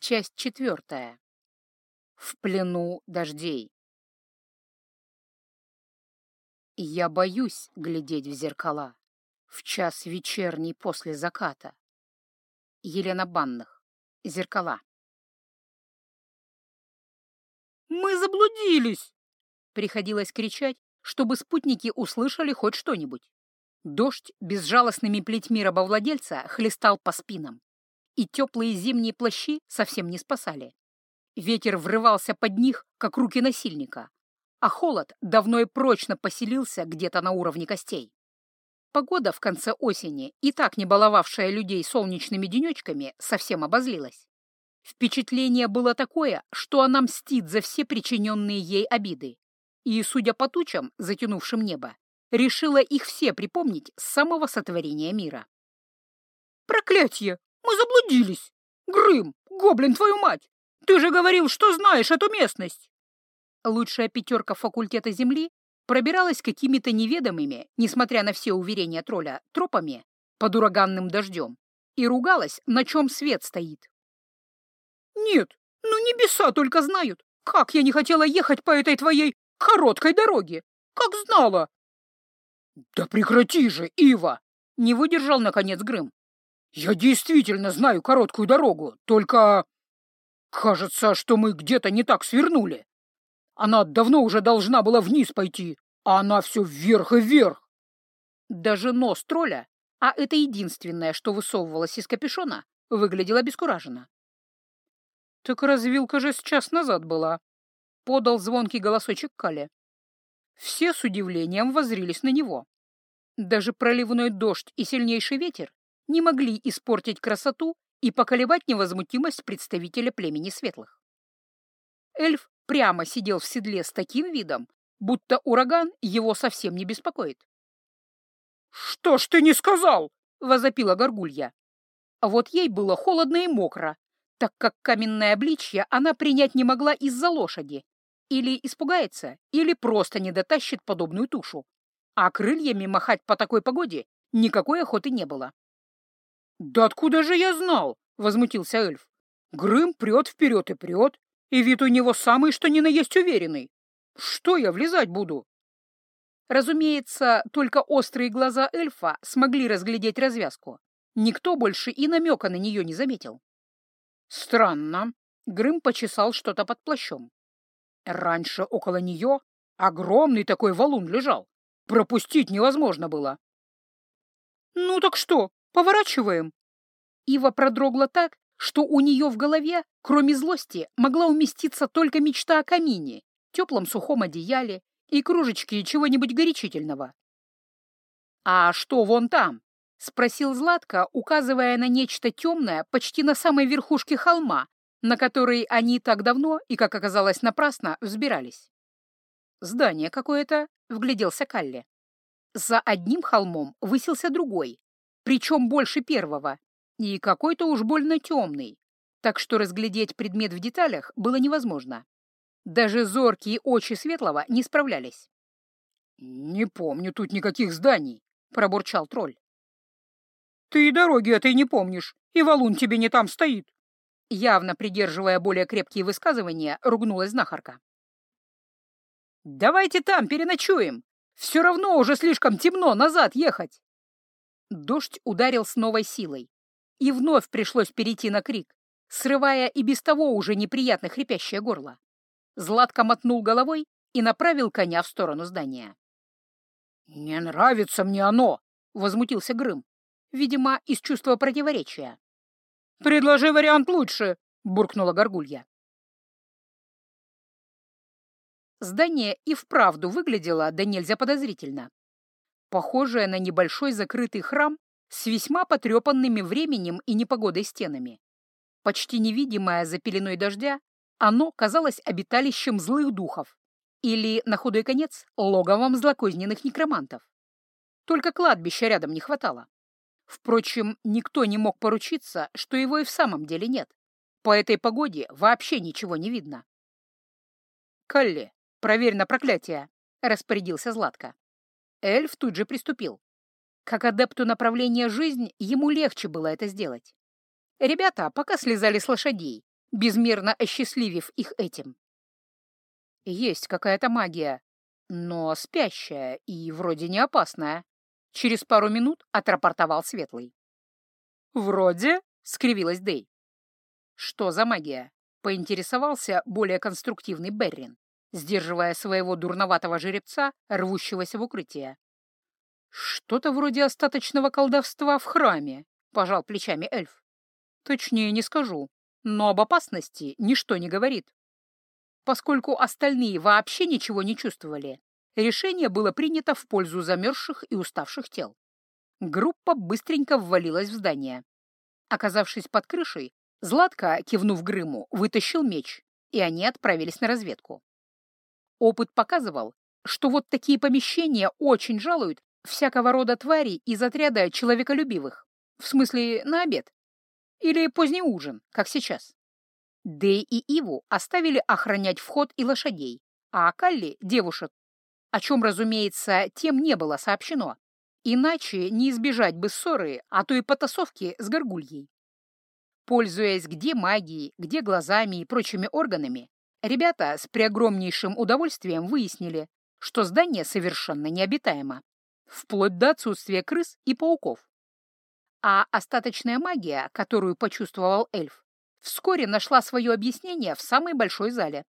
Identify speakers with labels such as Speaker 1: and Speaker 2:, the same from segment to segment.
Speaker 1: Часть четвертая. В плену дождей. Я боюсь глядеть в зеркала в час вечерний после заката. Елена Банных. Зеркала.
Speaker 2: «Мы заблудились!»
Speaker 1: Приходилось кричать, чтобы спутники услышали хоть что-нибудь. Дождь безжалостными плетьми рабовладельца хлестал по спинам и теплые зимние плащи совсем не спасали. Ветер врывался под них, как руки насильника, а холод давно и прочно поселился где-то на уровне костей. Погода в конце осени, и так не баловавшая людей солнечными денечками, совсем обозлилась. Впечатление было такое, что она мстит за все причиненные ей обиды. И, судя по тучам, затянувшим небо, решила их все припомнить с самого сотворения мира.
Speaker 2: «Проклятье! Мы заблудились! Грым, гоблин, твою мать! Ты же говорил, что знаешь эту местность!»
Speaker 1: Лучшая пятерка факультета Земли пробиралась какими-то неведомыми, несмотря на все уверения тролля, тропами под ураганным дождем и ругалась, на чем свет стоит.
Speaker 2: «Нет, ну небеса только знают, как я не хотела ехать по этой твоей короткой дороге, как знала!» «Да прекрати же, Ива!» — не выдержал, наконец, Грым. «Я действительно знаю короткую дорогу, только... Кажется, что мы где-то не так свернули. Она давно уже должна была вниз пойти, а она все вверх и вверх».
Speaker 1: Даже нос тролля, а это единственное, что высовывалось из капюшона, выглядел обескураженно.
Speaker 2: «Так развилка же с час назад была», — подал звонкий голосочек Кали. Все с удивлением воззрились на него. Даже проливной дождь и сильнейший ветер не могли испортить красоту и поколебать невозмутимость представителя племени светлых. Эльф прямо сидел в седле с таким видом, будто ураган его совсем не беспокоит. «Что ж ты не сказал?» — возопила горгулья. А вот ей было холодно и мокро, так как каменное обличье она принять не могла из-за лошади. Или испугается, или просто не дотащит подобную тушу. А крыльями махать по такой погоде никакой охоты не было. «Да откуда же я знал?» — возмутился эльф. «Грым прет вперед и прет, и вид у него самый что ни на есть уверенный. Что я влезать буду?»
Speaker 1: Разумеется, только острые глаза эльфа смогли разглядеть развязку. Никто больше и намека на нее не заметил.
Speaker 2: Странно. Грым почесал что-то под плащом. Раньше около нее огромный такой валун лежал. Пропустить невозможно было. «Ну так что, поворачиваем?»
Speaker 1: Ива продрогла так, что у нее в голове, кроме злости, могла уместиться только мечта о камине, теплом сухом одеяле и кружечке чего-нибудь горячительного. «А что вон там?» — спросил Златко, указывая на нечто темное почти на самой верхушке холма, на который они так давно и, как оказалось, напрасно взбирались. «Здание какое-то», — вгляделся Калли. За одним холмом высился другой, причем больше первого, и какой-то уж больно темный, так что разглядеть предмет в деталях было невозможно. Даже зоркие очи Светлого не справлялись.
Speaker 2: «Не помню тут никаких зданий», — пробурчал тролль. «Ты и дороги этой не помнишь, и валун тебе не там стоит»,
Speaker 1: Явно придерживая более крепкие высказывания, ругнулась знахарка.
Speaker 2: «Давайте там переночуем. Все равно уже слишком темно назад ехать».
Speaker 1: Дождь ударил с новой силой, и вновь пришлось перейти на крик, срывая и без того уже неприятно хрипящее горло. Златко мотнул головой и направил коня в сторону здания.
Speaker 2: «Не нравится мне оно!» — возмутился Грым,
Speaker 1: видимо, из чувства противоречия.
Speaker 2: «Предложи вариант лучше!» — буркнула Горгулья.
Speaker 1: Здание и вправду выглядело да нельзя подозрительно. Похожее на небольшой закрытый храм с весьма потрепанными временем и непогодой стенами. Почти невидимое за пеленой дождя, оно казалось обиталищем злых духов или, на худой конец, логовом злокозненных некромантов. Только кладбища рядом не хватало. Впрочем, никто не мог поручиться, что его и в самом деле нет. По этой погоде вообще ничего не видно.
Speaker 2: «Калли, проверь на проклятие», — распорядился Златко.
Speaker 1: Эльф тут же приступил. Как адепту направления жизнь, ему легче было это сделать. Ребята пока слезали с лошадей безмерно осчастливив их этим. Есть какая-то магия, но спящая и вроде не опасная. Через пару минут отрапортовал Светлый.
Speaker 2: «Вроде?» — скривилась Дэй.
Speaker 1: «Что за магия?» — поинтересовался более конструктивный Беррин, сдерживая своего дурноватого жеребца, рвущегося в укрытие.
Speaker 2: «Что-то вроде остаточного колдовства в храме», — пожал плечами эльф. «Точнее не скажу, но об опасности ничто не говорит». Поскольку остальные вообще ничего не чувствовали, решение было принято в пользу замерзших и уставших тел. Группа быстренько ввалилась в здание. Оказавшись под крышей, Златко, кивнув Грыму, вытащил меч, и они отправились на разведку. Опыт показывал, что вот такие помещения очень жалуют всякого рода тварей из отряда человеколюбивых, в смысле на обед. Или поздний ужин, как сейчас. Дэй и Иву оставили охранять вход и лошадей, а Калли — девушек, о чем, разумеется, тем не было сообщено. Иначе не избежать бы ссоры, а то и потасовки с горгульей. Пользуясь где магией, где глазами и прочими органами, ребята с преогромнейшим удовольствием выяснили, что здание совершенно необитаемо, вплоть до отсутствия крыс и пауков. А остаточная магия, которую почувствовал эльф, вскоре нашла свое объяснение в самой большой зале.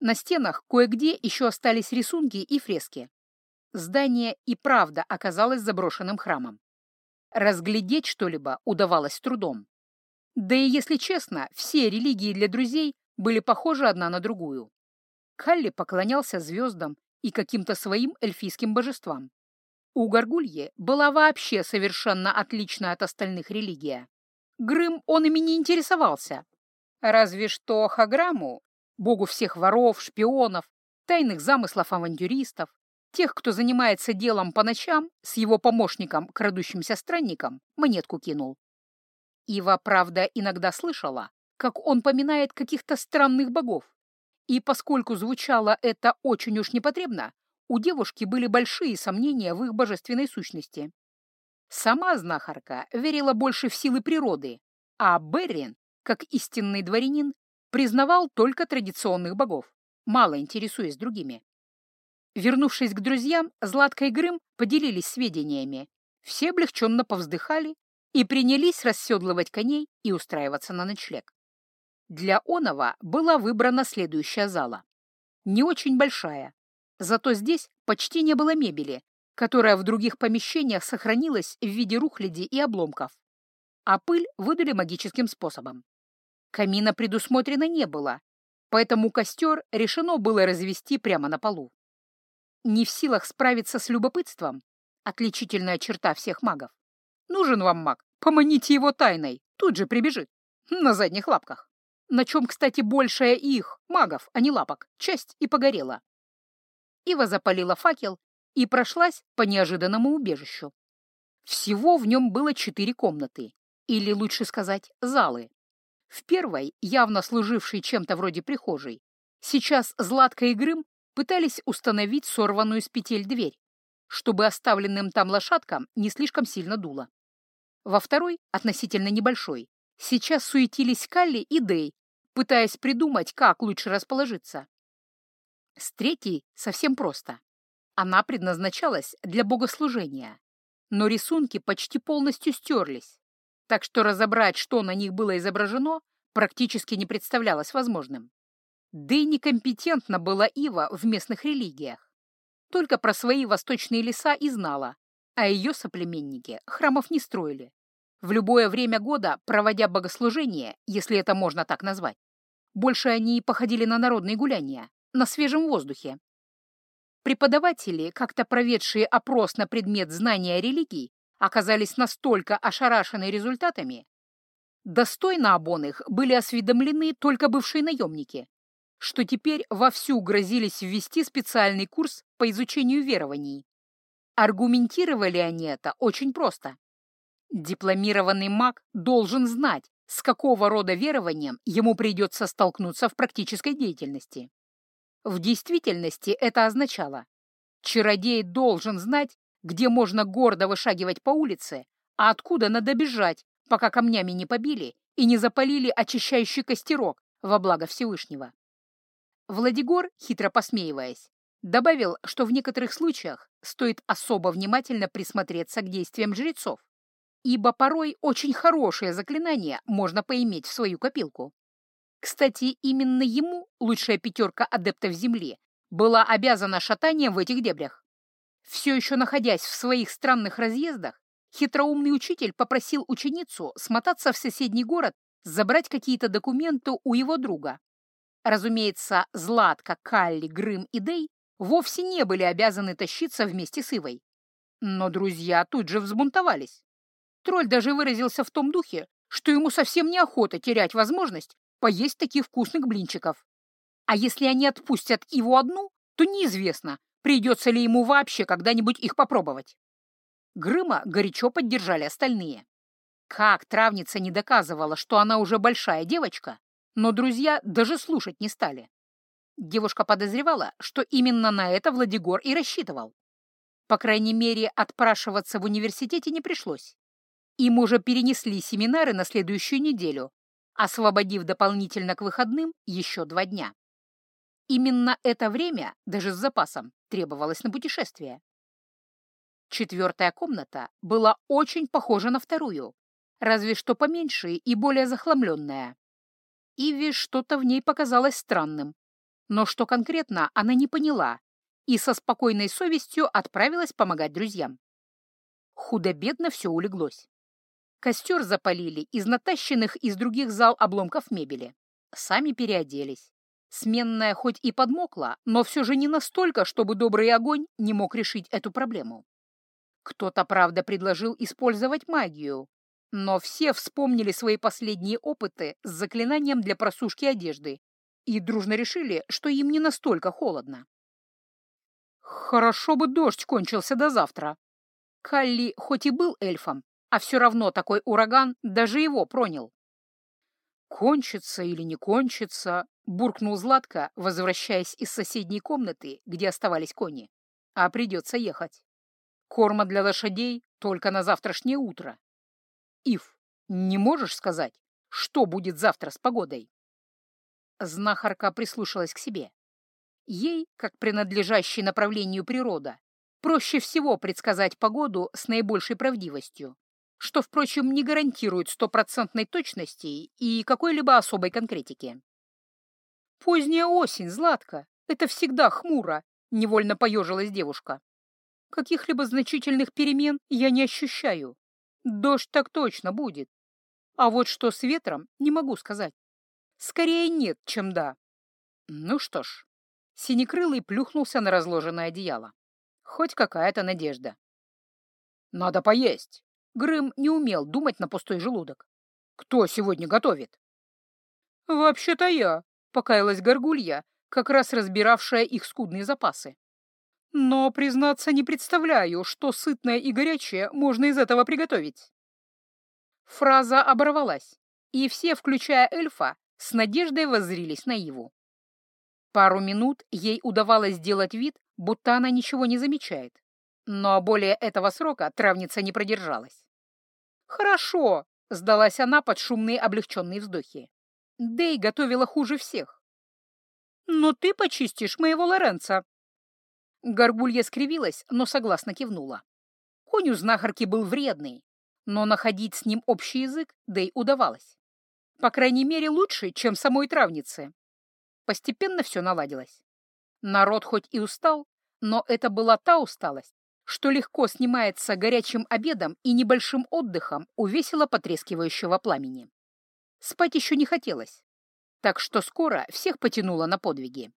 Speaker 2: На стенах кое-где еще остались рисунки и фрески. Здание и правда оказалось заброшенным храмом. Разглядеть что-либо удавалось трудом. Да и, если честно, все религии для друзей были похожи одна на другую. Калли поклонялся звездам и каким-то своим эльфийским божествам. У Горгульи была вообще совершенно отличная от остальных религия. Грым он ими не интересовался. Разве что Хаграму, богу всех воров, шпионов, тайных замыслов авантюристов, тех, кто занимается делом по ночам, с его помощником, крадущимся странником, монетку кинул. Ива, правда, иногда слышала, как он поминает каких-то странных богов. И поскольку звучало это очень уж непотребно, у девушки были большие сомнения в их божественной сущности. Сама знахарка верила больше в силы природы, а Беррин, как истинный дворянин, признавал только традиционных богов, мало интересуясь другими. Вернувшись к друзьям, Златка и Грым поделились сведениями. Все облегченно повздыхали и принялись расседлывать коней и устраиваться на ночлег. Для Онова была выбрана следующая зала. Не очень большая, зато здесь почти не было мебели, которая в других помещениях сохранилась в виде рухляди и обломков, а пыль выдали магическим способом. Камина предусмотрено не было, поэтому костер решено было развести прямо на полу. Не в силах справиться с любопытством, отличительная черта всех магов, Нужен вам маг, поманите его тайной, тут же прибежит. На задних лапках. На чем, кстати, большая их, магов, а не лапок, часть и погорела. Ива запалила факел и прошлась по неожиданному убежищу. Всего в нем было четыре комнаты, или, лучше сказать, залы. В первой, явно служившей чем-то вроде прихожей, сейчас Златка и Грым пытались установить сорванную с петель дверь, чтобы оставленным там лошадкам не слишком сильно дуло. Во второй, относительно небольшой, сейчас суетились Калли и Дэй, пытаясь придумать, как лучше расположиться. С третьей совсем просто. Она предназначалась для богослужения, но рисунки почти полностью стерлись, так что разобрать, что на них было изображено, практически не представлялось возможным. Да и некомпетентна была Ива в местных религиях. Только про свои восточные леса и знала, а ее соплеменники храмов не строили. В любое время года, проводя богослужение, если это можно так назвать, больше они походили на народные гуляния, на свежем воздухе. Преподаватели, как-то проведшие опрос на предмет знания религий, оказались настолько ошарашены результатами, достойно обоных были осведомлены только бывшие наемники, что теперь вовсю грозились ввести специальный курс по изучению верований. Аргументировали они это очень просто. Дипломированный маг должен знать, с какого рода верованием ему придется столкнуться в практической деятельности. В действительности это означало, чародей должен знать, где можно гордо вышагивать по улице, а откуда надо бежать, пока камнями не побили и не запалили очищающий костерок,
Speaker 1: во благо Всевышнего. Владигор, хитро посмеиваясь, добавил, что в некоторых случаях стоит особо внимательно присмотреться к действиям жрецов, ибо порой очень хорошее заклинание можно поиметь в свою копилку. Кстати, именно ему лучшая пятерка адептов Земли была обязана шатанием в этих дебрях. Все еще находясь в своих странных разъездах, хитроумный учитель попросил ученицу смотаться в соседний город, забрать какие-то документы у его друга. Разумеется, Златка, Калли, Грым и Дей вовсе не были обязаны тащиться вместе с Ивой. Но друзья тут же взбунтовались. Тролль даже выразился в том духе, что ему совсем неохота терять возможность поесть таких вкусных блинчиков. А если они отпустят Иву одну, то неизвестно, придется ли ему вообще когда-нибудь их попробовать. Грыма горячо поддержали остальные. Как травница не доказывала, что она уже большая девочка, но друзья даже слушать не стали. Девушка подозревала, что именно на это Владигор и рассчитывал. По крайней мере, отпрашиваться в университете не пришлось. Им уже перенесли семинары на следующую неделю, освободив дополнительно к выходным еще два дня. Именно это время, даже с запасом, требовалось на путешествие. Четвертая комната была очень похожа на вторую, разве что поменьше и более захламленная. Иви что-то в ней показалось странным, но что конкретно она не поняла и со спокойной совестью отправилась помогать друзьям. Худо-бедно все улеглось. Костер запалили из натащенных из других зал обломков мебели. Сами переоделись. Сменная хоть и подмокла, но все же не настолько, чтобы добрый огонь не мог решить эту проблему. Кто-то, правда, предложил использовать магию, но все вспомнили свои последние опыты с заклинанием для просушки одежды и дружно решили, что им не настолько холодно. Хорошо бы дождь кончился до завтра. Калли хоть и был эльфом, а все равно такой ураган даже его пронял. «Кончится или не кончится», — буркнул Златко, возвращаясь из соседней комнаты, где оставались кони. «А придется ехать. Корма для лошадей только на завтрашнее утро. Ив, не можешь сказать, что будет завтра с погодой?» Знахарка прислушалась к себе. Ей, как принадлежащей направлению природа, проще всего предсказать погоду с наибольшей правдивостью что, впрочем, не гарантирует стопроцентной точности и какой-либо особой конкретики. «Поздняя осень, Златка, это всегда хмуро», — невольно поежилась девушка. «Каких-либо значительных перемен я не ощущаю. Дождь так точно будет. А вот что с ветром, не могу сказать. Скорее нет, чем да». Ну что ж, Синекрылый плюхнулся на разложенное одеяло. Хоть какая-то надежда. «Надо поесть», Грым не умел думать на пустой желудок. «Кто сегодня готовит?» «Вообще-то я», — покаялась Горгулья, как раз разбиравшая их скудные запасы. «Но, признаться, не представляю, что сытное и горячее можно из этого приготовить». Фраза оборвалась, и все, включая эльфа, с надеждой воззрились на Иву. Пару минут ей удавалось сделать вид, будто она ничего не замечает, но более этого срока травница не продержалась. «Хорошо», — сдалась она под шумные облегченные вздохи. «Дэй готовила хуже всех». «Но ты почистишь моего Лоренца». Горгулья скривилась, но согласно кивнула. Конь у знахарки был вредный, но находить с ним общий язык Дэй удавалось. По крайней мере, лучше, чем самой травнице. Постепенно все наладилось. Народ хоть и устал, но это была та усталость, что легко снимается горячим обедом и небольшим отдыхом у весело потрескивающего пламени. Спать еще не хотелось, так что скоро всех потянуло на подвиги.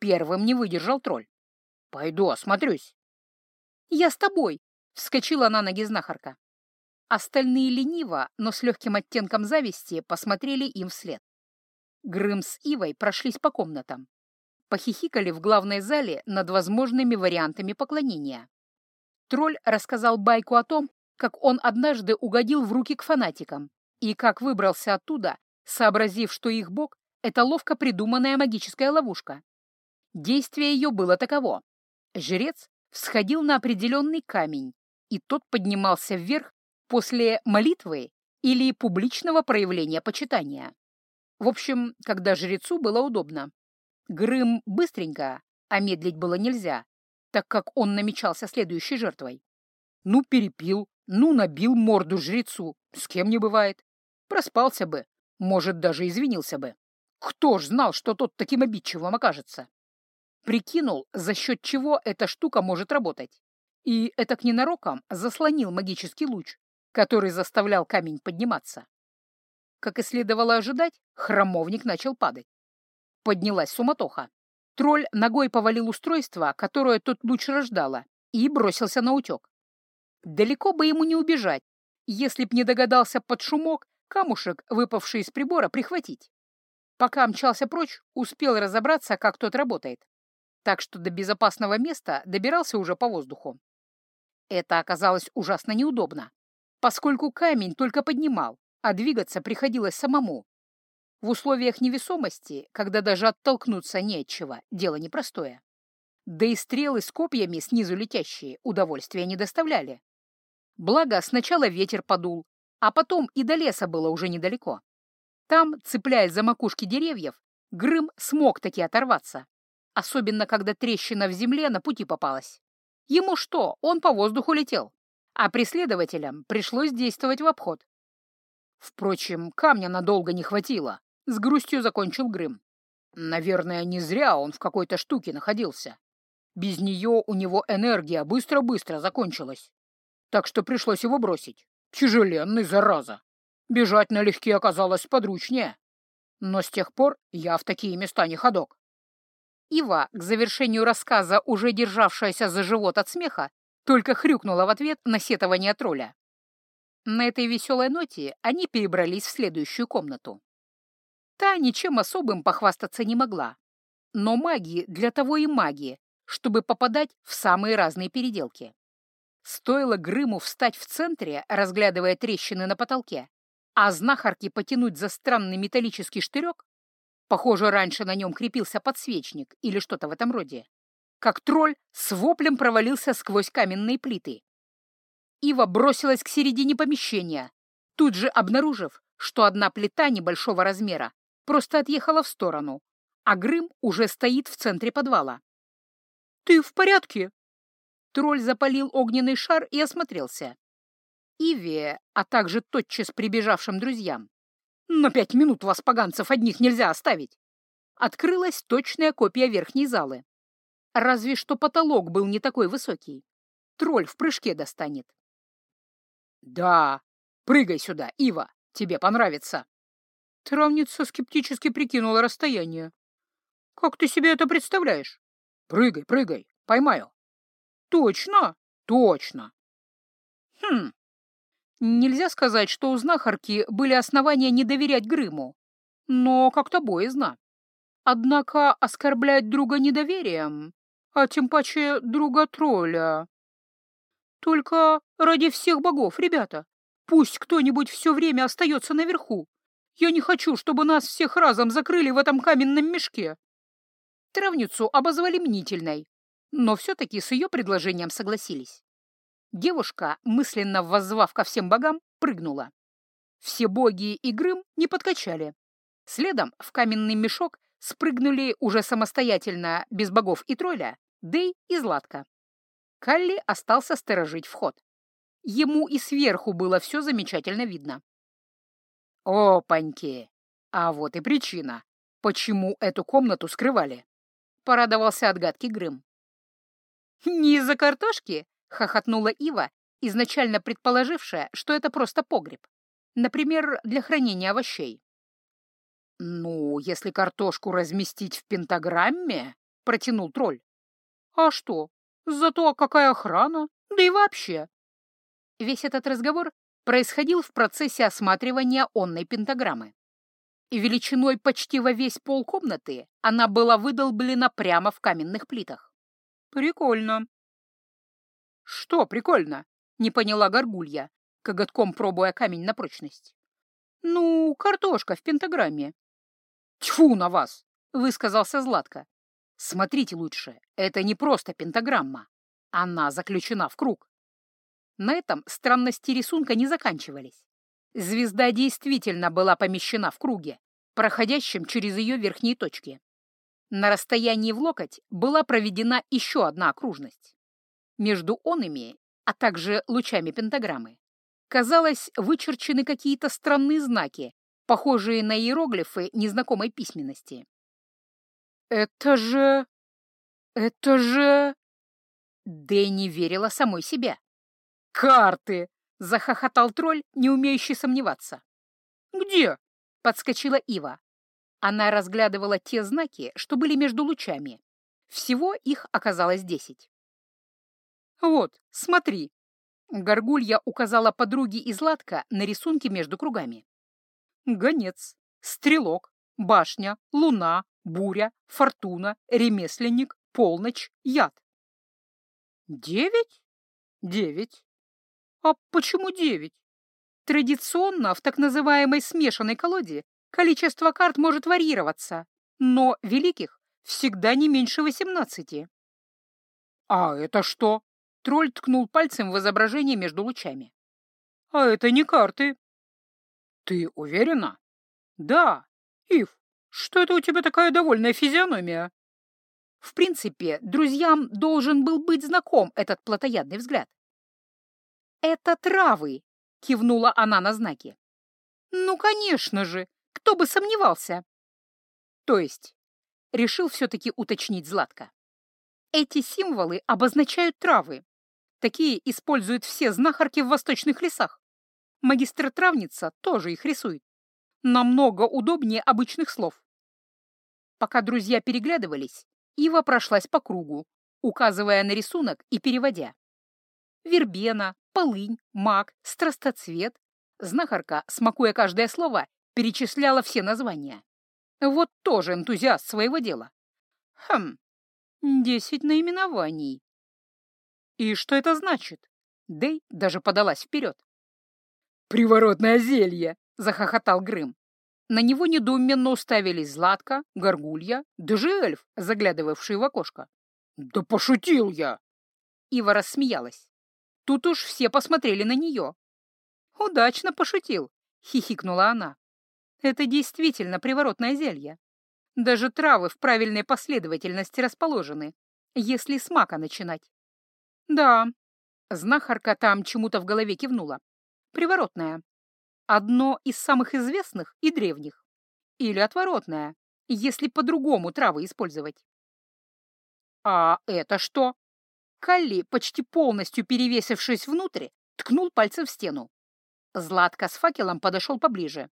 Speaker 1: Первым не выдержал тролль. «Пойду осмотрюсь». «Я с тобой!» — вскочила на ноги знахарка. Остальные лениво, но с легким оттенком зависти посмотрели им вслед. Грым с Ивой прошлись по комнатам. Похихикали в главной зале над возможными вариантами поклонения. Тролль рассказал байку о том, как он однажды угодил в руки к фанатикам и как выбрался оттуда, сообразив, что их бог — это ловко придуманная магическая ловушка. Действие ее было таково. Жрец всходил на определенный камень, и тот поднимался вверх после молитвы или публичного проявления почитания. В общем, когда жрецу было удобно. Грым быстренько, а медлить было нельзя, так как он намечался следующей жертвой. Ну, перепил, ну, набил морду жрецу, с кем не бывает. Проспался бы, может, даже извинился бы. Кто ж знал, что тот таким обидчивым окажется? Прикинул, за счет чего эта штука может работать. И это к ненарокам заслонил магический луч, который заставлял камень подниматься. Как и следовало ожидать, храмовник начал падать. Поднялась суматоха. Тролль ногой повалил устройство, которое тот луч рождало, и бросился на утек. Далеко бы ему не убежать, если б не догадался под шумок камушек, выпавший из прибора, прихватить. Пока мчался прочь, успел разобраться, как тот работает. Так что до безопасного места добирался уже по воздуху. Это оказалось ужасно неудобно, поскольку камень только поднимал, а двигаться приходилось самому. В условиях невесомости, когда даже оттолкнуться не от чего, дело непростое. Да и стрелы с копьями снизу летящие удовольствия не доставляли. Благо, сначала ветер подул, а потом и до леса было уже недалеко. Там, цепляясь за макушки деревьев, Грым смог таки оторваться, особенно когда трещина в земле на пути попалась. Ему что, он по воздуху летел, а преследователям пришлось действовать в обход. Впрочем, камня надолго не хватило, с грустью закончил Грым. Наверное, не зря он в какой-то штуке находился. Без нее у него энергия быстро-быстро закончилась. Так что пришлось его бросить. Тяжеленный, зараза. Бежать налегке оказалось подручнее. Но с тех пор я в такие места не ходок. Ива, к завершению рассказа, уже державшаяся за живот от смеха, только хрюкнула в ответ на сетование тролля. На этой веселой ноте они перебрались в следующую комнату. Та ничем особым похвастаться не могла. Но маги для того и маги, чтобы попадать в самые разные переделки. Стоило Грыму встать в центре, разглядывая трещины на потолке, а знахарке потянуть за странный металлический штырек, похоже, раньше на нем крепился подсвечник или что-то в этом роде, как тролль с воплем провалился сквозь каменные плиты. Ива бросилась к середине помещения, тут же обнаружив, что одна плита небольшого размера просто отъехала в сторону, а Грым уже стоит в центре подвала. «Ты в порядке?» Тролль запалил огненный шар и осмотрелся. Иве, а также тотчас прибежавшим друзьям. «На пять минут вас, поганцев, одних нельзя оставить!» Открылась точная копия верхней залы. Разве что потолок был не такой высокий. Тролль в прыжке достанет. «Да, прыгай сюда, Ива, тебе понравится!» Травница скептически прикинула расстояние. «Как ты себе это представляешь?» «Прыгай, прыгай, поймаю!» Точно? Точно. Хм. Нельзя сказать, что у знахарки были основания не доверять Грыму, но как-то боязно. Однако оскорблять друга недоверием, а тем паче друга тролля. Только ради всех богов, ребята, пусть кто-нибудь все время остается наверху. Я не хочу, чтобы нас всех разом закрыли в этом каменном мешке. Травницу обозвали мнительной, но все-таки с ее предложением согласились. Девушка, мысленно воззвав ко всем богам, прыгнула. Все боги и Грым не подкачали. Следом в каменный мешок спрыгнули уже самостоятельно, без богов и тролля, Дей и Златка. Калли остался сторожить вход. Ему и сверху было все замечательно видно. «Опаньки! А вот и причина, почему эту комнату скрывали!» — порадовался отгадки Грым. «Не из-за картошки?» — хохотнула Ива, изначально предположившая, что это просто погреб. Например, для хранения овощей. «Ну, если картошку разместить в пентаграмме...» — протянул тролль. «А что? Зато какая охрана? Да и вообще!» Весь этот разговор происходил в процессе осматривания онной пентаграммы. И величиной почти во весь пол комнаты она была выдолблена прямо в каменных плитах. «Прикольно». «Что прикольно?» — не поняла горгулья, коготком пробуя камень на прочность. «Ну, картошка в пентаграмме». «Тьфу на вас!» — высказался Златко. «Смотрите лучше, это не просто пентаграмма. Она заключена в круг». На этом странности рисунка не заканчивались. Звезда действительно была помещена в круге, проходящим через ее верхние точки. На расстоянии в локоть была проведена еще одна окружность. Между онами, а также лучами пентаграммы, казалось, вычерчены какие-то странные знаки, похожие на иероглифы незнакомой письменности. «Это же... это же...» Дэнни верила самой себе. «Карты!» — захохотал тролль, не умеющий сомневаться. «Где?» — подскочила Ива. Она разглядывала те знаки, что были между лучами. Всего их оказалось десять. «Вот, смотри!» Горгулья указала подруге из Латка на рисунки между кругами. Гонец, стрелок, башня, луна, буря, фортуна, ремесленник, полночь, яд. Девять? Девять. А почему девять? Традиционно в так называемой смешанной колоде количество карт может варьироваться, но великих всегда не меньше восемнадцати. А это что? Тролль ткнул пальцем в изображение между лучами. А это не карты. Ты уверена? Да. Ив, что это у тебя такая довольная физиономия? В принципе, друзьям должен был быть знаком этот плотоядный взгляд. «Это травы!» — кивнула она на знаки. «Ну, конечно же! Кто бы сомневался!» «То есть?» — решил все-таки уточнить Златко. «Эти символы обозначают травы. Такие используют все знахарки в восточных лесах. Магистр-травница тоже их рисует. Намного удобнее обычных слов». Пока друзья переглядывались, Ива прошлась по кругу, указывая на рисунок и переводя. Вербена, полынь, мак, страстоцвет. Знахарка, смакуя каждое слово, перечисляла все названия. Вот тоже энтузиаст своего дела. Хм, десять наименований. И что это значит? Дэй даже подалась вперед. «Приворотное зелье!» — захохотал Грым. На него недоуменно уставились Златка, Горгулья, даже эльф, заглядывавший в окошко. «Да пошутил я!» Ива рассмеялась. Тут уж все посмотрели на нее. «Удачно пошутил», — хихикнула она. «Это действительно приворотное зелье. Даже травы в правильной последовательности расположены, если с мака начинать». «Да», — знахарка там чему-то в голове кивнула. «Приворотное одно из самых известных и древних. Или отворотное, если по-другому травы использовать. А это что? Калли, почти полностью перевесившись внутрь, ткнул пальцем в стену. Златка с факелом подошел поближе.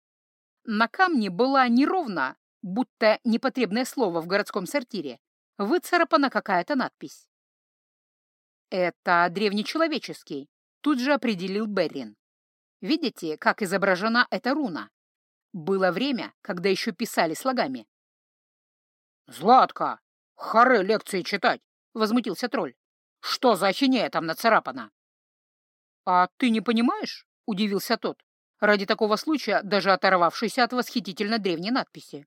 Speaker 1: На камне была неровно, будто непотребное слово в городском сортире, выцарапана какая-то надпись. «Это древнечеловеческий», — тут же определил Беррин. Видите, как изображена эта руна? Было время, когда еще писали слогами. «Златка, хоры лекции читать!» — возмутился тролль. «Что за ахинея там нацарапана?» «А ты не понимаешь?» — удивился тот, ради такого случая даже оторвавшийся от восхитительно древней надписи.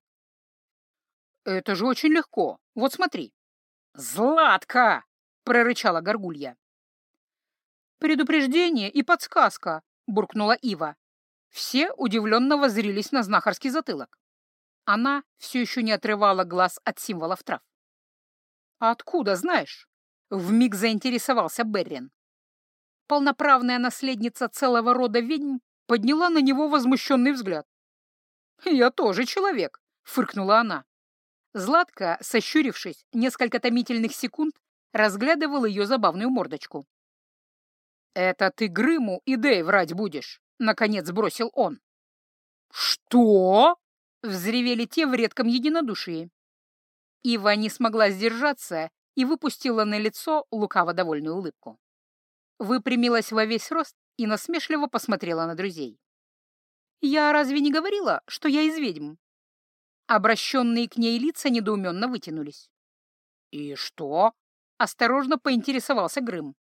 Speaker 1: «Это же очень легко. Вот смотри». «Златка!» — прорычала горгулья. «Предупреждение и подсказка», — буркнула Ива. Все удивленно воззрились на знахарский затылок. Она все еще не отрывала глаз от символов трав. «А откуда знаешь?» — вмиг заинтересовался Беррин. Полноправная наследница целого рода ведьм подняла на него возмущенный взгляд. «Я тоже человек», — фыркнула она. Златка, сощурившись, несколько томительных секунд разглядывал ее забавную мордочку. «Это ты Грыму и Дэй врать будешь», — наконец бросил он. «Что?» — взревели те в редком единодушии. Ива не смогла сдержаться и выпустила на лицо лукаво довольную улыбку. Выпрямилась во весь рост и насмешливо посмотрела на друзей. «Я разве не говорила, что я из ведьм?» Обращенные к ней лица недоуменно вытянулись. «И что?» — осторожно поинтересовался Грым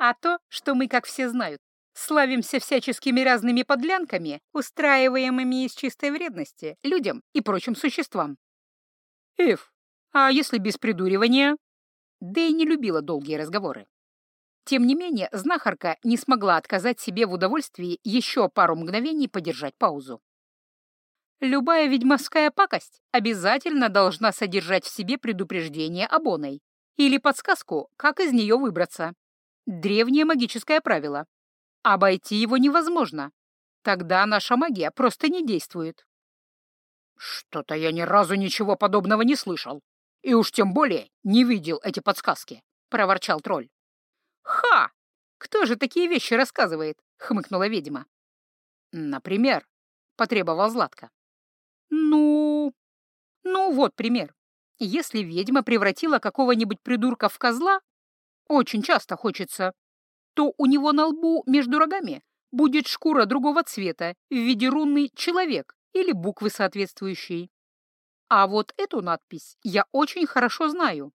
Speaker 1: а то, что мы, как все знают, славимся всяческими разными подлянками, устраиваемыми из чистой вредности людям и прочим существам. Эф, а если без придуривания? И не любила долгие разговоры. Тем не менее, знахарка не смогла отказать себе в удовольствии еще пару мгновений подержать паузу. Любая ведьмовская пакость обязательно должна содержать в себе предупреждение об оной или подсказку, как из нее выбраться. Древнее магическое правило. Обойти его невозможно. Тогда наша магия просто не действует.
Speaker 2: Что-то я ни разу ничего подобного не слышал. И уж тем более не видел эти подсказки, — проворчал тролль.
Speaker 1: «Ха! Кто же такие вещи рассказывает?» — хмыкнула ведьма.
Speaker 2: «Например», — потребовал Златка.
Speaker 1: «Ну...» «Ну, вот пример. Если ведьма превратила какого-нибудь придурка в козла, очень часто хочется, то у него на лбу между рогами будет шкура другого цвета в виде руны «человек» или буквы соответствующей. А вот эту надпись я очень хорошо знаю,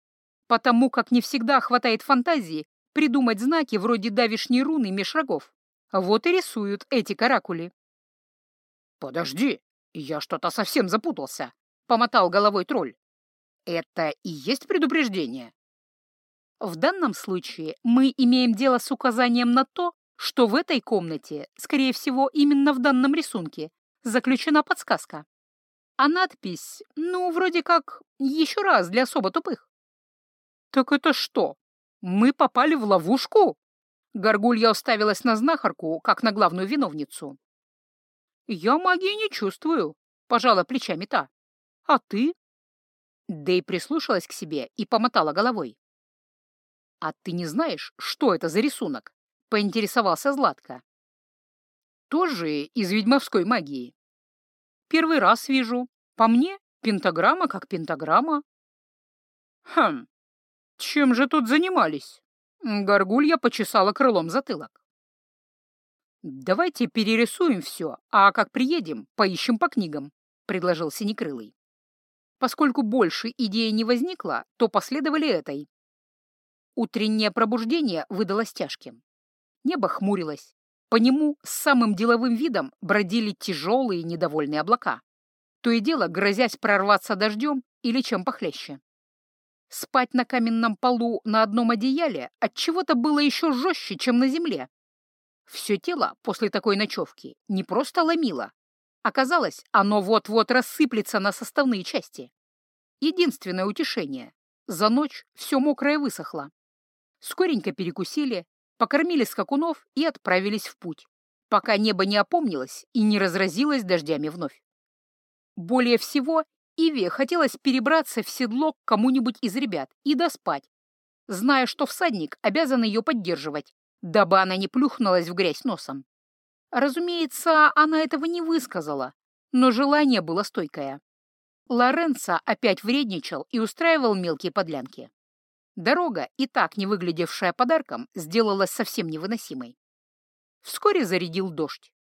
Speaker 1: потому как не всегда хватает фантазии придумать знаки вроде давишней руны меж рогов. Вот и рисуют эти каракули.
Speaker 2: «Подожди, я что-то совсем запутался», — помотал головой тролль. «Это и есть предупреждение?»
Speaker 1: В данном случае мы имеем дело с указанием на то, что в этой комнате, скорее всего, именно в данном рисунке, заключена подсказка. А надпись, ну, вроде как, еще раз для особо тупых.
Speaker 2: «Так это что, мы попали в ловушку?» Горгулья уставилась на знахарку, как на главную виновницу.
Speaker 1: «Я магии не чувствую», — пожала плечами та. «А ты?»
Speaker 2: Дэй прислушалась к себе и помотала головой. «А ты не знаешь, что это за рисунок?» — поинтересовался Златко. «Тоже из ведьмовской магии».
Speaker 1: «Первый раз вижу. По мне, пентаграмма как пентаграмма».
Speaker 2: «Хм, чем же тут занимались?» Горгулья почесала крылом затылок.
Speaker 1: «Давайте перерисуем все, а как приедем, поищем по книгам», — предложил Синекрылый. Поскольку больше идеи не возникло, то последовали этой. Утреннее пробуждение выдалось тяжким. Небо хмурилось. По нему с самым деловым видом бродили тяжелые недовольные облака. То и дело, грозясь прорваться дождем или чем похлеще. Спать на каменном полу на одном одеяле от чего то было еще жестче, чем на земле. Все тело после такой ночевки не просто ломило. Оказалось, оно вот-вот рассыплется на составные части. Единственное утешение — за ночь все мокрое высохло. Скоренько перекусили, покормили скакунов и отправились в путь, пока небо не опомнилось и не разразилось дождями вновь. Более всего Иве хотелось перебраться в седло к кому-нибудь из ребят и доспать, зная, что всадник обязан ее поддерживать, дабы она не плюхнулась в грязь носом. Разумеется, она этого не высказала, но желание было стойкое. Лоренцо опять вредничал и устраивал мелкие подлянки. Дорога, и так не выглядевшая подарком, сделалась совсем невыносимой. Вскоре зарядил дождь.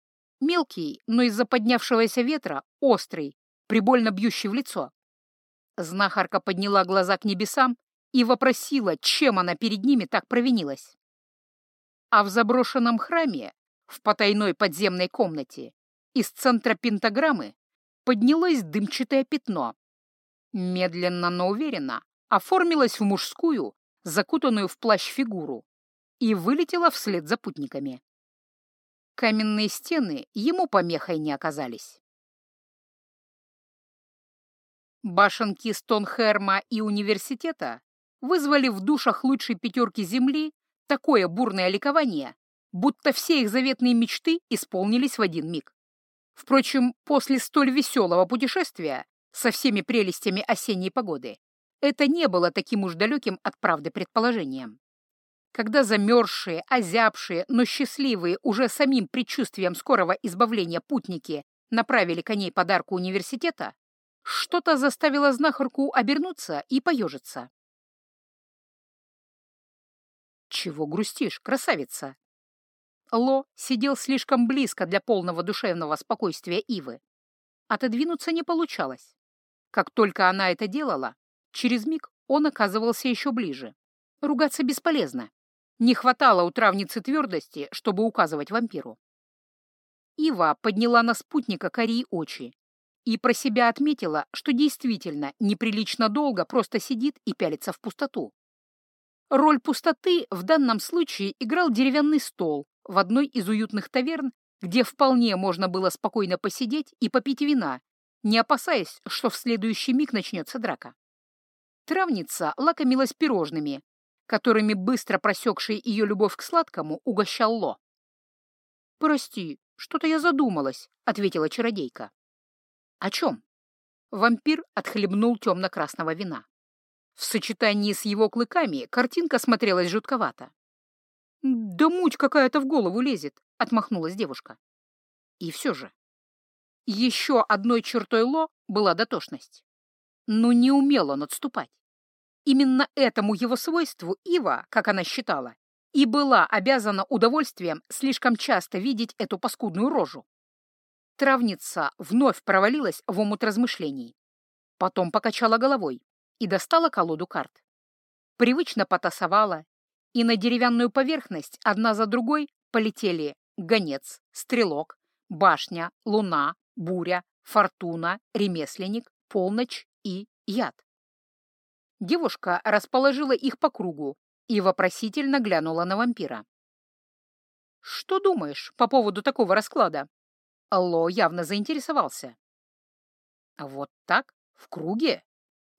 Speaker 1: Мелкий, но из-за поднявшегося ветра острый, прибольно бьющий в лицо. Знахарка подняла глаза к небесам и вопросила, чем она перед ними так провинилась. А в заброшенном храме, в потайной подземной комнате, из центра пентаграммы поднялось дымчатое пятно. Медленно, но уверенно оформилась в мужскую, закутанную в плащ фигуру, и вылетела вслед за путниками. Каменные стены ему помехой не оказались. Башенки Стонхерма и университета вызвали в душах лучшей пятерки Земли такое бурное ликование, будто все их заветные мечты исполнились в один миг. Впрочем, после столь веселого путешествия со всеми прелестями осенней погоды это не было таким уж далеким от правды предположением. Когда замерзшие, озябшие, но счастливые уже самим предчувствием скорого избавления путники направили коней подарку университета, что-то заставило знахарку обернуться и поежиться. «Чего грустишь, красавица?» Ло сидел слишком близко для полного душевного спокойствия Ивы. Отодвинуться не получалось. Как только она это делала, Через миг он оказывался еще ближе. Ругаться бесполезно. Не хватало у травницы твердости, чтобы указывать вампиру. Ива подняла на спутника корей очи и про себя отметила, что действительно неприлично долго просто сидит и пялится в пустоту. Роль пустоты в данном случае играл деревянный стол в одной из уютных таверн, где вполне можно было спокойно посидеть и попить вина, не опасаясь, что в следующий миг начнется драка. Травница лакомилась пирожными, которыми быстро просекший ее любовь к сладкому угощал Ло. «Прости, что-то я задумалась», — ответила чародейка. «О чем?» Вампир отхлебнул темно-красного вина. В сочетании с его клыками картинка смотрелась жутковато. «Да муть какая-то в голову лезет», — отмахнулась девушка. И все же. Еще одной чертой Ло была дотошность. Но не умел он отступать. Именно этому его свойству Ива, как она считала, и была обязана удовольствием слишком часто видеть эту паскудную рожу. Травница вновь провалилась в омут размышлений. Потом покачала головой и достала колоду карт. Привычно потасовала, и на деревянную поверхность одна за другой полетели гонец, стрелок, башня, луна, буря, фортуна, ремесленник, полночь и яд. Девушка расположила их по кругу и вопросительно глянула на вампира. «Что думаешь по поводу такого расклада?» Ло явно заинтересовался. «Вот так? В круге?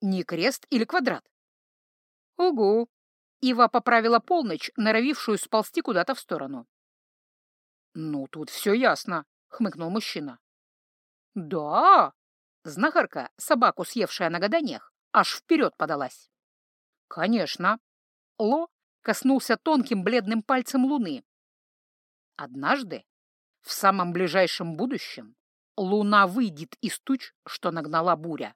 Speaker 1: Не крест или квадрат?» «Угу!» Ива поправила полночь, норовившую сползти куда-то в сторону. «Ну, тут все ясно», — хмыкнул мужчина. «Да?» Знахарка, собаку съевшая на гаданиях, аж вперед подалась. «Конечно». Ло коснулся тонким бледным пальцем луны. «Однажды в самом ближайшем будущем луна выйдет из туч, что нагнала буря.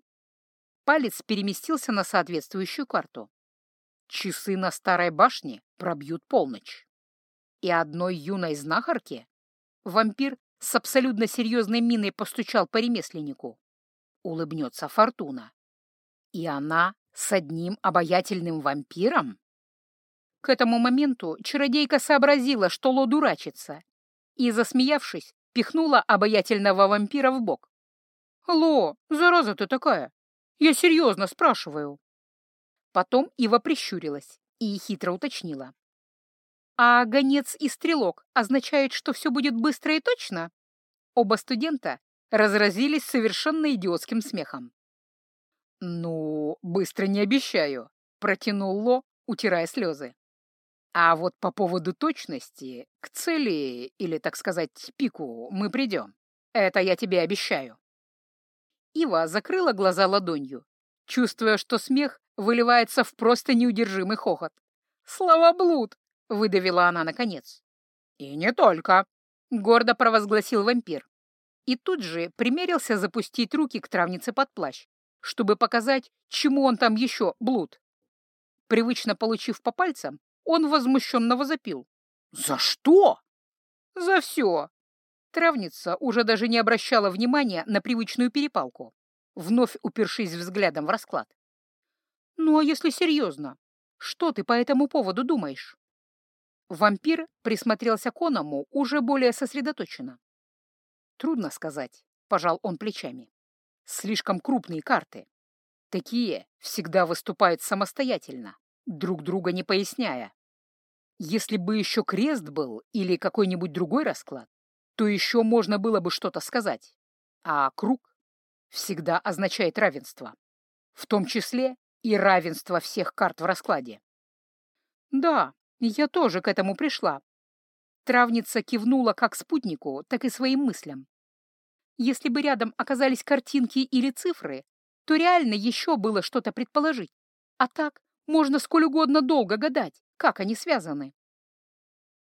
Speaker 1: Палец переместился на соответствующую карту. Часы на старой башне пробьют полночь. И одной юной знахарке вампир с абсолютно серьезной миной постучал по ремесленнику. Улыбнется фортуна. И она с одним обаятельным вампиром? К этому моменту чародейка сообразила, что Ло дурачится, и, засмеявшись, пихнула обаятельного вампира в бок. «Ло, зараза ты такая! Я серьезно спрашиваю!» Потом Ива прищурилась и хитро уточнила. «А гонец и стрелок означает, что все будет быстро и точно?» Оба студента разразились совершенно идиотским смехом. «Ну, быстро не обещаю», — протянул Ло, утирая слезы. А вот по поводу точности, к цели, или, так сказать, пику, мы придем. Это я тебе обещаю. Ива закрыла глаза ладонью, чувствуя, что смех выливается в просто неудержимый хохот. «Слава блуд!» — выдавила она наконец. «И не только!» — гордо провозгласил вампир. И тут же примерился запустить руки к травнице под плащ, чтобы показать, чему он там еще блуд. Привычно получив по пальцам, он возмущенно возопил. «За что?» «За все!» Травница уже даже не обращала внимания на привычную перепалку, вновь упершись взглядом в расклад. «Ну а если серьезно, что ты по этому поводу думаешь?» Вампир присмотрелся к Оному уже более сосредоточенно. «Трудно сказать», — пожал он плечами. «Слишком крупные карты. Такие всегда выступают самостоятельно, друг друга не поясняя. Если бы еще крест был или какой-нибудь другой расклад, то еще можно было бы что-то сказать. А круг всегда означает равенство, в том числе и равенство всех карт в раскладе. Да, я тоже к этому пришла. Травница кивнула как спутнику, так и своим мыслям. Если бы рядом оказались картинки или цифры, то реально еще было что-то предположить. А так можно сколь угодно долго гадать, как они связаны.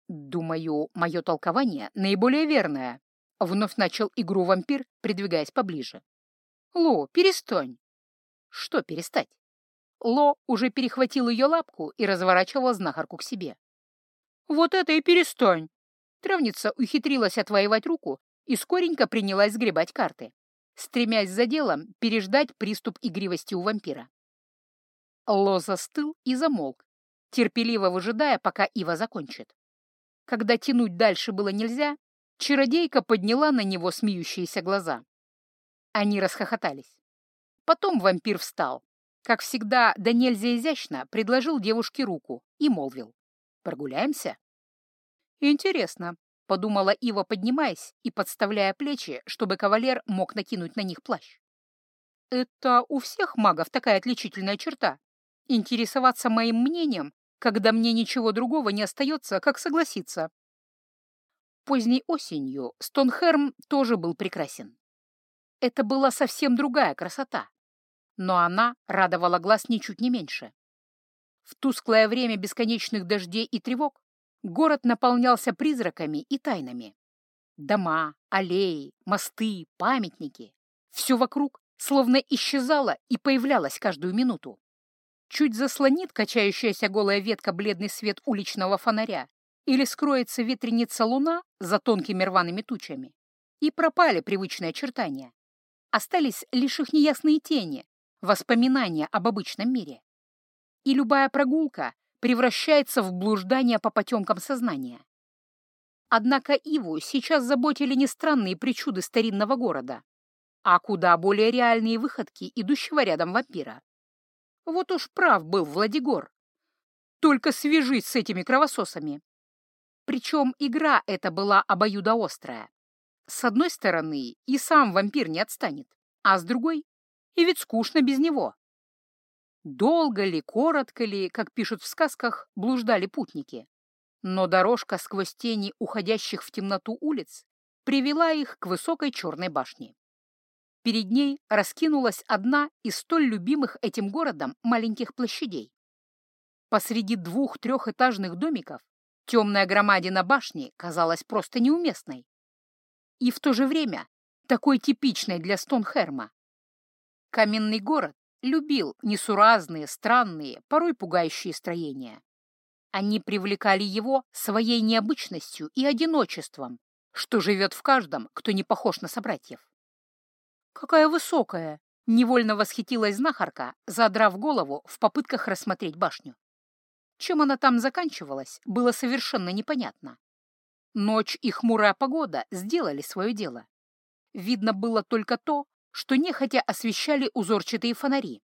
Speaker 1: Думаю, мое толкование наиболее верное. Вновь начал игру вампир, придвигаясь поближе. Ло, перестань. Что перестать? Ло уже перехватил ее лапку и разворачивал знахарку к себе. Вот это и перестань. Травница ухитрилась отвоевать руку и скоренько принялась сгребать карты, стремясь за делом переждать приступ игривости у вампира. Ло застыл и замолк, терпеливо выжидая, пока Ива закончит. Когда тянуть дальше было нельзя, чародейка подняла на него смеющиеся глаза. Они расхохотались. Потом вампир встал. Как всегда, да нельзя изящно предложил девушке руку и молвил. «Прогуляемся?» «Интересно», — подумала Ива, поднимаясь и подставляя плечи, чтобы кавалер мог накинуть на них плащ. Это у всех магов такая отличительная черта — интересоваться моим мнением, когда мне ничего другого не остается, как согласиться. Поздней осенью Стонхерм тоже был прекрасен. Это была совсем другая красота, но она радовала глаз ничуть не меньше. В тусклое время бесконечных дождей и тревог город наполнялся призраками и тайнами. Дома, аллеи, мосты, памятники — все вокруг словно исчезало и появлялось каждую минуту. Чуть заслонит качающаяся голая ветка бледный свет уличного фонаря или скроется ветреница луна за тонкими рваными тучами, и пропали привычные очертания. Остались лишь их неясные тени, воспоминания об обычном мире. И любая прогулка превращается в блуждание по потемкам сознания. Однако Иву сейчас заботили не странные причуды старинного города, а куда более реальные выходки идущего рядом вампира. Вот уж прав был Владигор. Только свяжись с этими кровососами. Причем игра эта была обоюдоострая. С одной стороны, и сам вампир не отстанет, а с другой, и ведь скучно без него. Долго ли, коротко ли, как пишут в сказках, блуждали путники. Но дорожка сквозь тени уходящих в темноту улиц привела их к высокой черной башне. Перед ней раскинулась одна из столь любимых этим городом маленьких площадей. Посреди двух трехэтажных домиков темная громадина башни казалась просто неуместной. И в то же время такой типичной для Стонхерма. Каменный город любил несуразные, странные, порой пугающие строения. Они привлекали его своей необычностью и одиночеством, что живет в каждом, кто не похож на собратьев. «Какая высокая!» — невольно восхитилась знахарка, задрав голову в попытках рассмотреть башню. Чем она там заканчивалась, было совершенно непонятно. Ночь и хмурая погода сделали свое дело. Видно было только то, что нехотя освещали узорчатые фонари.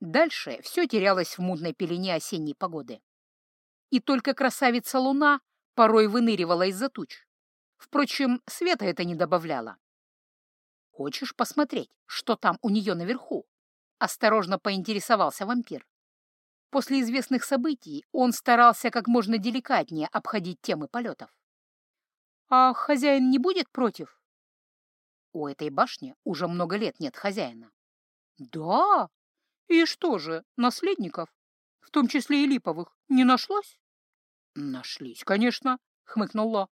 Speaker 1: Дальше все терялось в мутной пелене осенней погоды. И только красавица луна порой выныривала из-за туч. Впрочем, света это не добавляло. «Хочешь посмотреть, что там у нее наверху?» — осторожно поинтересовался вампир. После известных событий он старался как можно деликатнее обходить темы полетов. «А хозяин не будет против?» У этой башни уже много лет нет хозяина. «Да? И что же, наследников, в том числе и липовых, не нашлось?» «Нашлись, конечно», — хмыкнул Ло.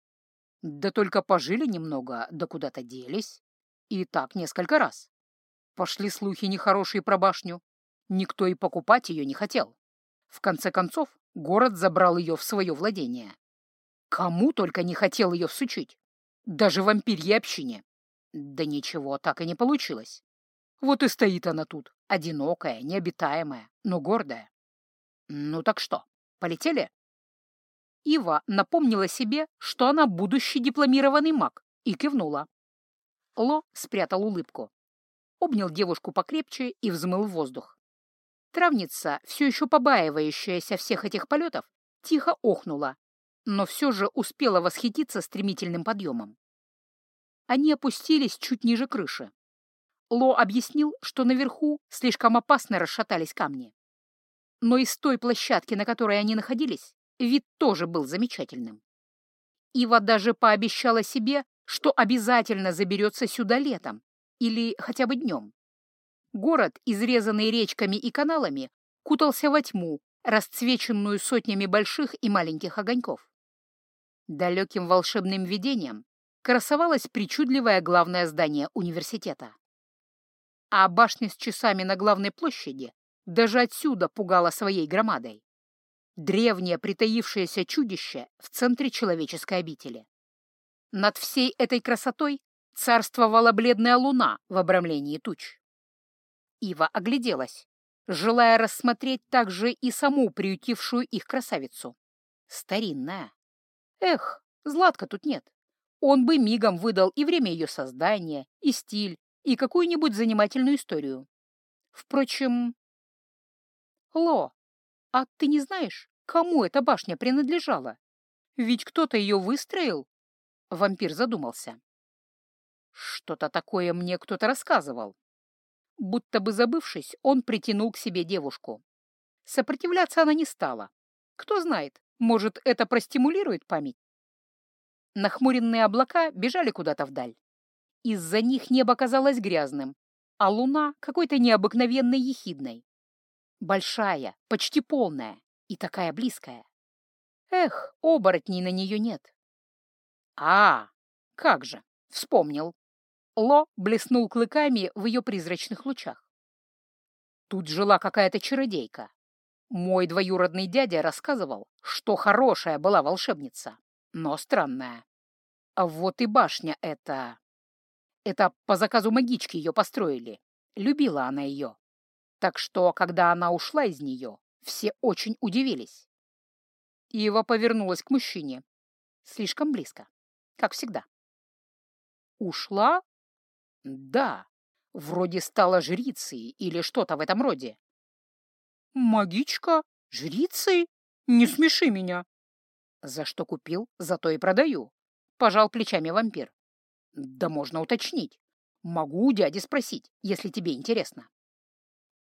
Speaker 1: «Да только пожили немного, да куда-то делись». И так несколько раз. Пошли слухи нехорошие про башню. Никто и покупать ее не хотел. В конце концов, город забрал ее в свое владение. Кому только не хотел ее всучить. Даже вампирье общине. Да ничего, так и не получилось. Вот и стоит она тут, одинокая, необитаемая, но гордая. Ну так что, полетели? Ива напомнила себе, что она будущий дипломированный маг, и кивнула. Ло спрятал улыбку. Обнял девушку покрепче и взмыл в воздух. Травница, все еще побаивающаяся всех этих полетов, тихо охнула, но все же успела восхититься стремительным подъемом. Они опустились чуть ниже крыши. Ло объяснил, что наверху слишком опасно расшатались камни. Но из той площадки, на которой они находились, вид тоже был замечательным. Ива даже пообещала себе, что обязательно заберется сюда летом или хотя бы днем. Город, изрезанный речками и каналами, кутался во тьму, расцвеченную сотнями больших и маленьких огоньков. Далеким волшебным видением красовалось причудливое главное здание университета. А башня с часами на главной площади даже отсюда пугала своей громадой. Древнее притаившееся чудище в центре человеческой обители. Над всей этой красотой царствовала бледная луна в обрамлении туч. Ива огляделась, желая рассмотреть также и саму приютившую их красавицу. Старинная. Эх, Златка тут нет. Он бы мигом выдал и время ее создания, и стиль, и какую-нибудь занимательную историю. Впрочем... Ло, а ты не знаешь, кому эта башня принадлежала? Ведь кто-то ее выстроил Вампир задумался. Что-то такое мне кто-то рассказывал. Будто бы забывшись, он притянул к себе девушку. Сопротивляться она не стала. Кто знает, может, это простимулирует память? Нахмуренные облака бежали куда-то вдаль. Из-за них небо казалось грязным, а луна — какой-то необыкновенной ехидной. Большая, почти полная и такая близкая. Эх, оборотней на нее нет. А, как же, вспомнил. Ло блеснул клыками в ее призрачных лучах. Тут жила какая-то чародейка. Мой двоюродный дядя рассказывал, что хорошая была волшебница, но странная. А вот и башня эта... Это по заказу магички ее построили. Любила она ее. Так что, когда она ушла из нее, все очень удивились. Ива повернулась к мужчине. Слишком близко, как всегда. Ушла? Да, вроде стала жрицей или что-то в этом роде. «Магичка? Жрицей? Не смеши меня!» «За что купил, зато и продаю», — пожал плечами вампир. «Да можно уточнить. Могу у дяди спросить, если тебе интересно».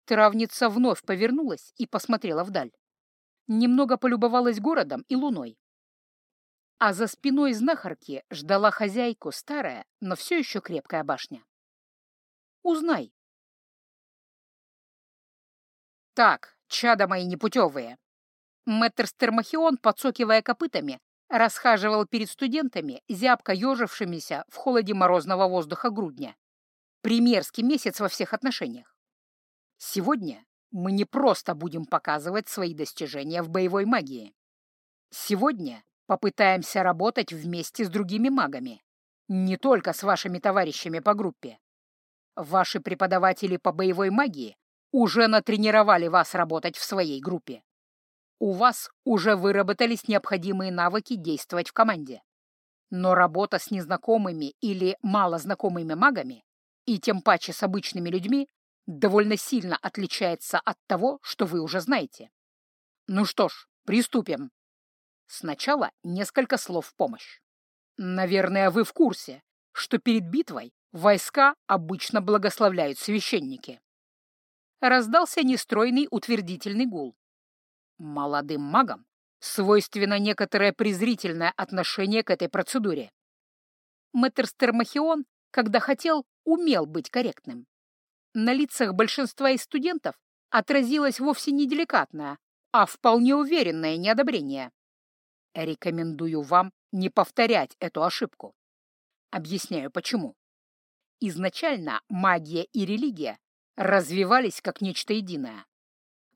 Speaker 1: Травница вновь повернулась и посмотрела вдаль. Немного полюбовалась городом и луной. А за спиной знахарки ждала хозяйку старая, но все еще крепкая башня. «Узнай». «Так, чада мои непутевые. Мэтр Стермахион, подсокивая копытами, расхаживал перед студентами, зябко ежившимися в холоде морозного воздуха грудня. Примерский месяц во всех отношениях. Сегодня мы не просто будем показывать свои достижения в боевой магии. Сегодня попытаемся работать вместе с другими магами, не только с вашими товарищами по группе. Ваши преподаватели по боевой магии уже натренировали вас работать в своей группе. У вас уже выработались необходимые навыки действовать в команде. Но работа с незнакомыми или малознакомыми магами, и тем паче с обычными людьми, довольно сильно отличается от того, что вы уже знаете. Ну что ж, приступим. Сначала несколько слов в помощь. Наверное, вы в курсе, что перед битвой войска обычно благословляют священники раздался нестройный утвердительный гул. Молодым магам свойственно некоторое презрительное отношение к этой процедуре. Мэтр Стермахион, когда хотел, умел быть корректным. На лицах большинства из студентов отразилось вовсе не деликатное, а вполне уверенное неодобрение. Рекомендую вам не повторять эту ошибку. Объясняю почему. Изначально магия и религия развивались как нечто единое.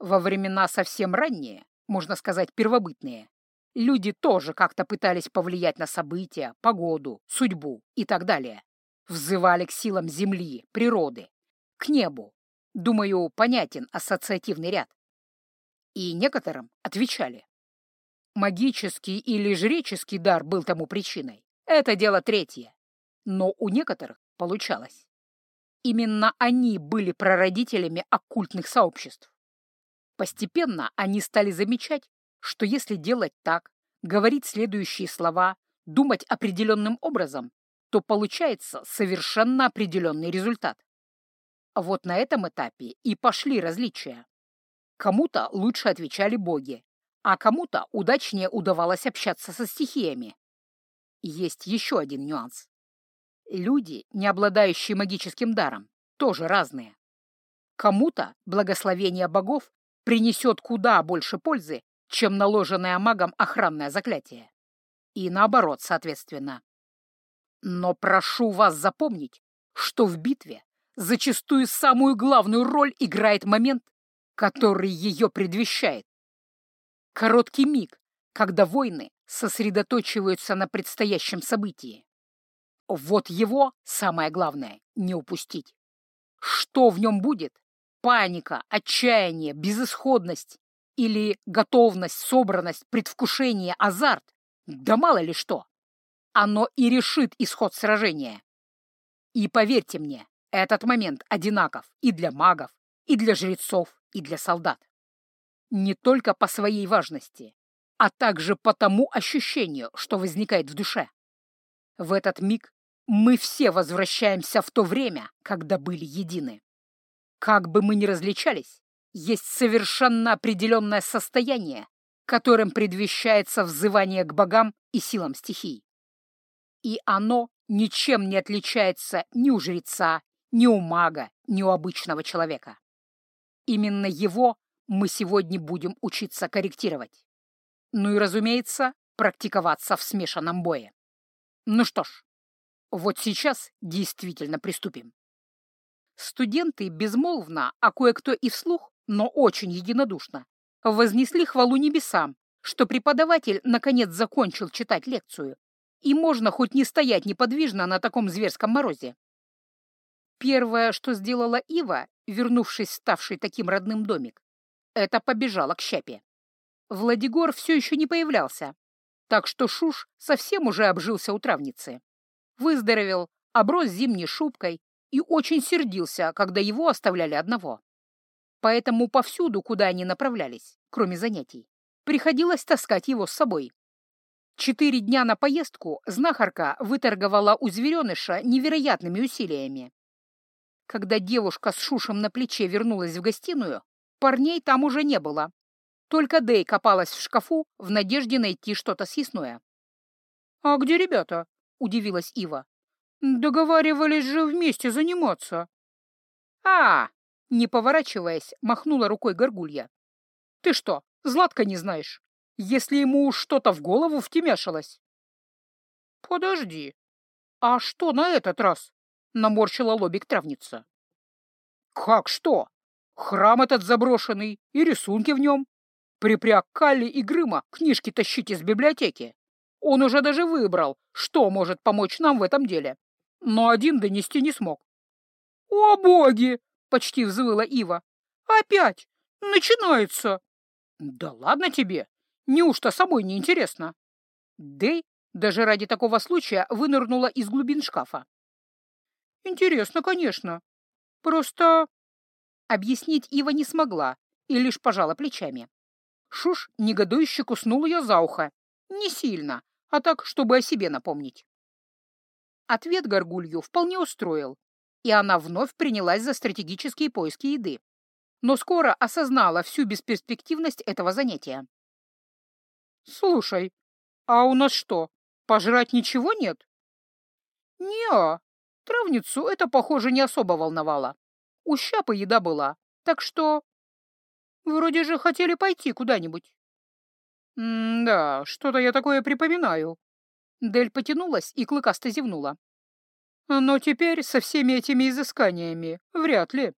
Speaker 1: Во времена совсем ранние, можно сказать, первобытные, люди тоже как-то пытались повлиять на события, погоду, судьбу и так далее. Взывали к силам земли, природы, к небу. Думаю, понятен ассоциативный ряд. И некоторым отвечали. Магический или жреческий дар был тому причиной. Это дело третье. Но у некоторых получалось. Именно они были прародителями оккультных сообществ. Постепенно они стали замечать, что если делать так, говорить следующие слова, думать определенным образом, то получается совершенно определенный результат. Вот на этом этапе и пошли различия. Кому-то лучше отвечали боги, а кому-то удачнее удавалось общаться со стихиями. Есть еще один нюанс. Люди, не обладающие магическим даром, тоже разные. Кому-то благословение богов принесет куда больше пользы, чем наложенное магом охранное заклятие. И наоборот, соответственно. Но прошу вас запомнить, что в битве зачастую самую главную роль играет момент, который ее предвещает. Короткий миг, когда войны сосредоточиваются на предстоящем событии. Вот его самое главное — не упустить. Что в нем будет? Паника, отчаяние, безысходность или готовность, собранность, предвкушение, азарт? Да мало ли что. Оно и решит исход сражения. И поверьте мне, этот момент одинаков и для магов, и для жрецов, и для солдат. Не только по своей важности, а также по тому ощущению, что возникает в душе. В этот миг мы все возвращаемся в то время, когда были едины. Как бы мы ни различались, есть совершенно определенное состояние, которым предвещается взывание к богам и силам стихий. И оно ничем не отличается ни у жреца, ни у мага, ни у обычного человека. Именно его мы сегодня будем учиться корректировать. Ну и, разумеется, практиковаться в смешанном бое. Ну что ж, вот сейчас действительно приступим. Студенты безмолвно, а кое-кто и вслух, но очень единодушно, вознесли хвалу небесам, что преподаватель наконец закончил читать лекцию, и можно хоть не стоять неподвижно на таком зверском морозе. Первое, что сделала Ива, вернувшись в ставший таким родным домик, это побежала к щапе. Владигор все еще не появлялся, так что Шуш совсем уже обжился у травницы. Выздоровел, оброс зимней шубкой и очень сердился, когда его оставляли одного. Поэтому повсюду, куда они направлялись, кроме занятий, приходилось таскать его с собой. Четыре дня на поездку знахарка выторговала у звереныша невероятными усилиями. Когда девушка с Шушем на плече вернулась в гостиную, парней там уже не было. Только Дэй копалась в шкафу в надежде найти что-то съестное. «А где ребята?» — удивилась Ива. «Договаривались же вместе заниматься». «А!» — не поворачиваясь, махнула рукой горгулья. «Ты что, Златка не знаешь? Если ему что-то в голову втемяшилось?» «Подожди, а что на этот раз?» — наморщила лобик травница. «Как что? Храм этот заброшенный и рисунки в нем. Припряг Калли и Грыма книжки тащить из библиотеки. Он уже даже выбрал, что может помочь нам в этом деле. Но один донести не смог. «О, боги!» — почти взвыла Ива. «Опять! Начинается!» «Да ладно тебе! Неужто самой не интересно?» Дэй даже ради такого случая вынырнула из глубин шкафа. Интересно, конечно. Просто... Объяснить Ива не смогла и лишь пожала плечами. Шуш негодующе куснул ее за ухо. Не сильно, а так, чтобы о себе напомнить. Ответ Горгулью вполне устроил, и она вновь принялась за стратегические поиски еды. Но скоро осознала всю бесперспективность этого занятия. «Слушай, а у нас что, пожрать ничего нет?» «Не-а», Травницу это, похоже, не особо волновало. У щапы еда была, так что... Вроде же хотели пойти куда-нибудь. «Да, что-то я такое припоминаю». Дель потянулась и клыкасто зевнула. «Но теперь со всеми этими изысканиями вряд ли.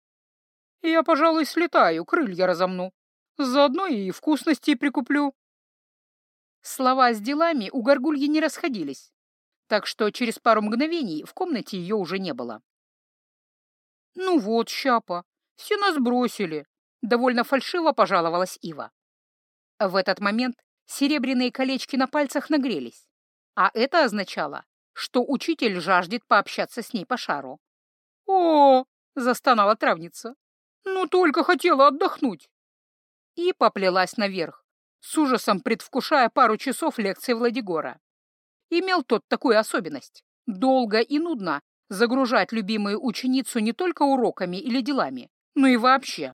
Speaker 1: Я, пожалуй, слетаю, крылья разомну. Заодно и вкусности прикуплю». Слова с делами у горгульи не расходились так что через пару мгновений в комнате ее уже не было. «Ну вот, щапа, все нас бросили», — довольно фальшиво пожаловалась Ива. В этот момент серебряные колечки на пальцах нагрелись, а это означало, что учитель жаждет пообщаться с ней по шару. «О!» — застонала травница. «Ну, только хотела отдохнуть!» И поплелась наверх, с ужасом предвкушая пару часов лекции Владигора. Имел тот такую особенность — долго и нудно загружать любимую ученицу не только уроками или делами, но и вообще.